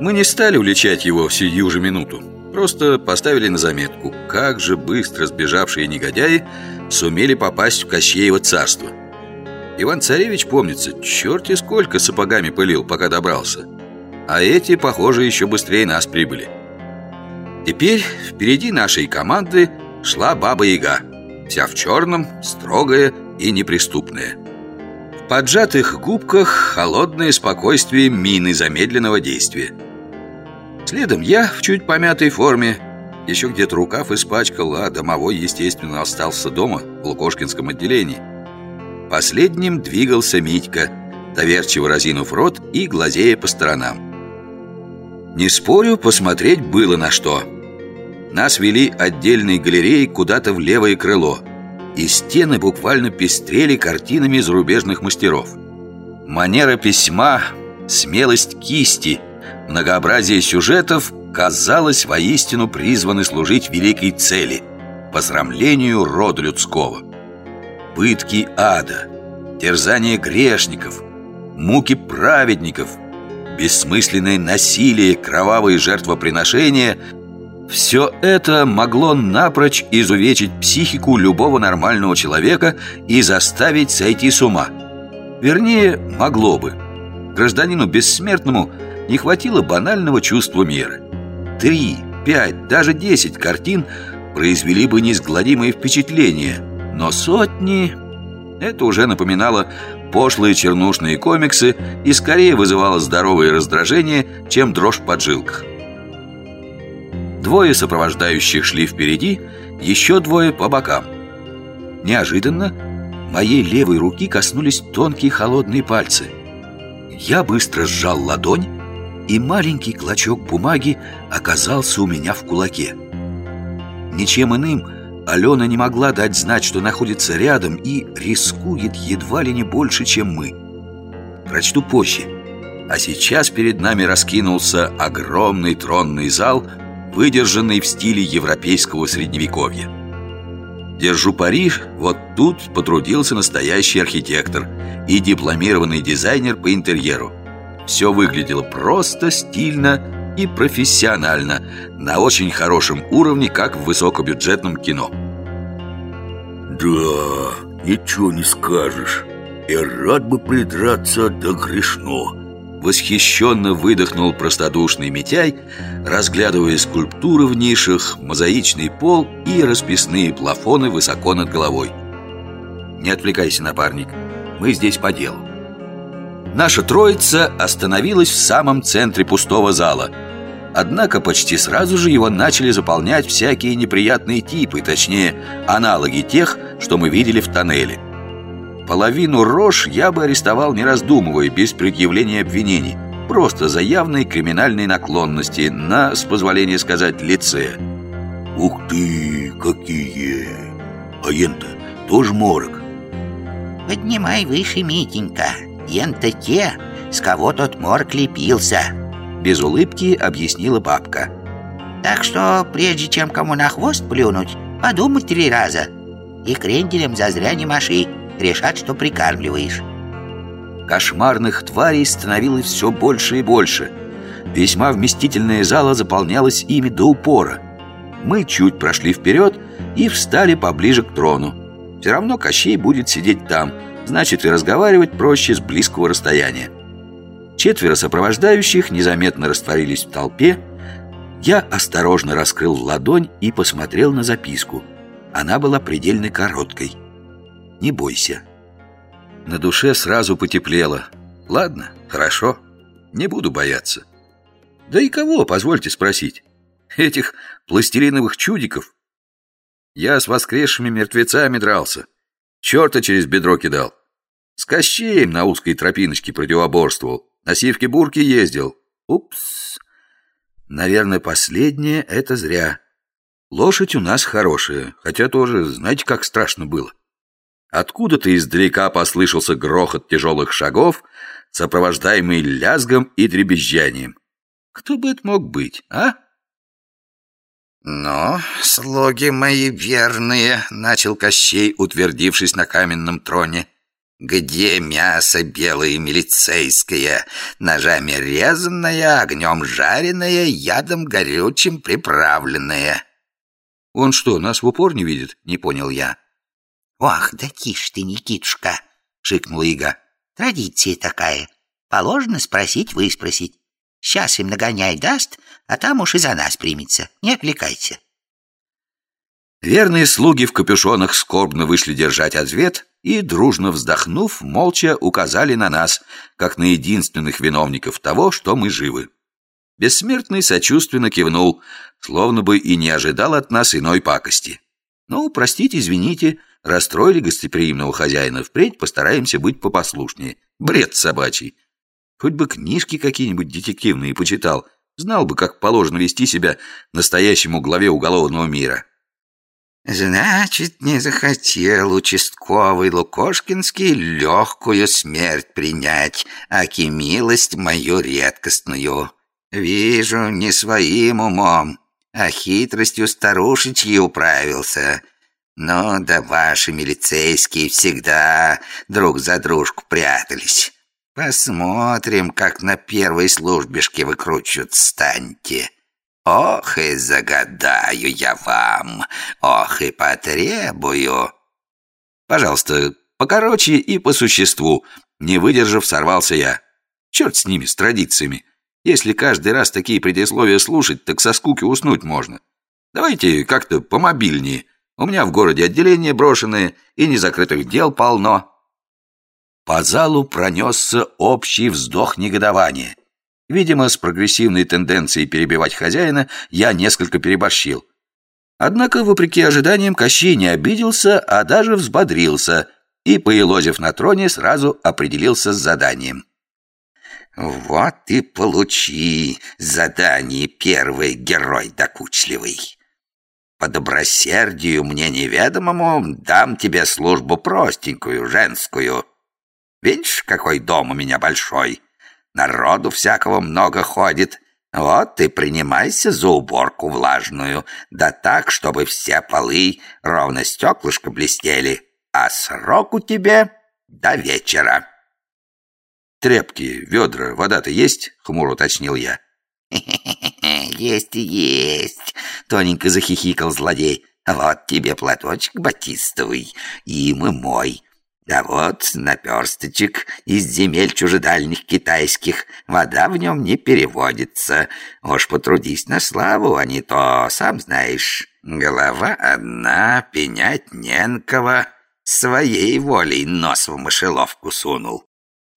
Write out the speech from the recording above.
Мы не стали уличать его в сию же минуту. Просто поставили на заметку Как же быстро сбежавшие негодяи Сумели попасть в Кощеево царство. Иван-царевич, помнится, черти сколько сапогами пылил, пока добрался. А эти, похоже, еще быстрее нас прибыли. Теперь впереди нашей команды шла Баба-Яга Вся в черном, строгая и неприступная поджатых губках холодное спокойствие мины замедленного действия. Следом я в чуть помятой форме Еще где-то рукав испачкал, а домовой, естественно, остался дома в Лукошкинском отделении. Последним двигался Митька, доверчиво разинув рот и глазея по сторонам. Не спорю, посмотреть было на что. Нас вели отдельной галереей куда-то в левое крыло И стены буквально пестрели картинами зарубежных мастеров Манера письма, смелость кисти – многообразие сюжетов, казалось, воистину призваны служить великой цели – посрамлению рода людского. Пытки ада, терзание грешников, муки праведников, бессмысленное насилие, кровавые жертвоприношения – все это могло напрочь изувечить психику любого нормального человека и заставить сойти с ума. Вернее, могло бы. Гражданину бессмертному – не хватило банального чувства меры. Три, пять, даже десять картин произвели бы неизгладимое впечатление, но сотни... Это уже напоминало пошлые чернушные комиксы и скорее вызывало здоровое раздражение, чем дрожь в поджилках. Двое сопровождающих шли впереди, еще двое по бокам. Неожиданно моей левой руки коснулись тонкие холодные пальцы. Я быстро сжал ладонь и маленький клочок бумаги оказался у меня в кулаке. Ничем иным Алена не могла дать знать, что находится рядом и рискует едва ли не больше, чем мы. Прочту позже. А сейчас перед нами раскинулся огромный тронный зал, выдержанный в стиле европейского средневековья. Держу пари, вот тут потрудился настоящий архитектор и дипломированный дизайнер по интерьеру – все выглядело просто, стильно и профессионально На очень хорошем уровне, как в высокобюджетном кино. Да, ничего не скажешь. И рад бы придраться, да грешно Восхищенно выдохнул простодушный Митяй Разглядывая скульптуры в нишах, мозаичный пол и расписные плафоны высоко над головой. Не отвлекайся, напарник, мы здесь по делу Наша троица остановилась в самом центре пустого зала. Однако почти сразу же его начали заполнять всякие неприятные типы Точнее, аналоги тех, что мы видели в тоннеле Половину рож я бы арестовал не раздумывая, без предъявления обвинений Просто за явные криминальные наклонности на, с позволения сказать, лице. Ух ты, какие! А ента тоже морок. Поднимай выше, Митенька. Ента те, с кого тот морг лепился. Без улыбки объяснила бабка. Так что, прежде чем кому на хвост плюнуть, подумай три раза. И кренделем зазря не маши, решат, что прикармливаешь Кошмарных тварей становилось все больше и больше Весьма вместительная зала заполнялась ими до упора Мы чуть прошли вперед и встали поближе к трону Все равно Кощей будет сидеть там – Значит, и разговаривать проще с близкого расстояния. Четверо сопровождающих незаметно растворились в толпе. Я осторожно раскрыл ладонь и посмотрел на записку. Она была предельно короткой. «Не бойся». На душе сразу потеплело. «Ладно, хорошо, не буду бояться». «Да и кого, позвольте спросить? Этих пластилиновых чудиков?» Я с воскресшими мертвецами дрался. Черта через бедро кидал. С Кощеем на узкой тропиночке противоборствовал. На сивке-бурке ездил. Упс. Наверное, последнее — это зря. Лошадь у нас хорошая, хотя тоже, знаете, как страшно было. Откуда-то издалека послышался грохот тяжелых шагов, сопровождаемый лязгом и дребезжанием. Кто бы это мог быть, а? «Но, слуги мои верные», — начал Кощей, утвердившись на каменном троне, Где мясо белое милицейское, ножами резанное, огнем жареное, ядом горючим приправленное? Он что, нас в упор не видит? Не понял я. Ох, да тише ты, Никитушка, шикнула Ига. Традиция такая. Положено спросить, выспросить. Сейчас им нагоняй даст, а там уж и за нас примется. Не отвлекайся. Верные слуги в капюшонах скорбно вышли держать ответ и, дружно вздохнув, молча указали на нас, как на единственных виновников того, что мы живы. Бессмертный сочувственно кивнул, словно бы и не ожидал от нас иной пакости. «Ну, простите, извините, расстроили гостеприимного хозяина, впредь постараемся быть попослушнее. Бред собачий. Хоть бы книжки какие-нибудь детективные почитал, знал бы, как положено вести себя настоящему главе уголовного мира». «Значит, не захотел участковый Лукошкинский легкую смерть принять, аки милость мою редкостную». Вижу, не своим умом, а хитростью старушечьей управился. Но да ваши милицейские всегда друг за дружку прятались. Посмотрим, как на первой службишке выкручивать станьте. Ох и загадаю я вам, ох и потребую. Пожалуйста, покороче и по существу. Не выдержав, сорвался я. Черт с ними, с традициями. Если каждый раз такие предисловия слушать, так со скуки уснуть можно. Давайте как-то помобильнее. У меня в городе отделение брошенное, и незакрытых дел полно». По залу пронесся общий вздох негодования. Видимо, с прогрессивной тенденцией перебивать хозяина я несколько переборщил. Однако, вопреки ожиданиям, Кощей не обиделся, а даже взбодрился и, поелозив на троне, сразу определился с заданием. Вот и получи задание первый герой докучливый. По добросердию мне неведомому дам тебе службу простенькую, женскую. Видишь, какой дом у меня большой? Народу всякого много ходит. Вот ты принимайся за уборку влажную, да так, чтобы все полы ровно стеклышко блестели, а срок у тебя до вечера. «Тряпки, ведра, вода-то есть?» — хмуро уточнил я. «Есть и есть!» — тоненько захихикал злодей. «Вот тебе платочек батистовый, им и мой. Да вот наперсточек из земель чужедальних китайских. Вода в нем не переводится. Уж потрудись на славу, а не то, сам знаешь. Голова одна, пенять не на кого. Своей волей нос в мышеловку сунул.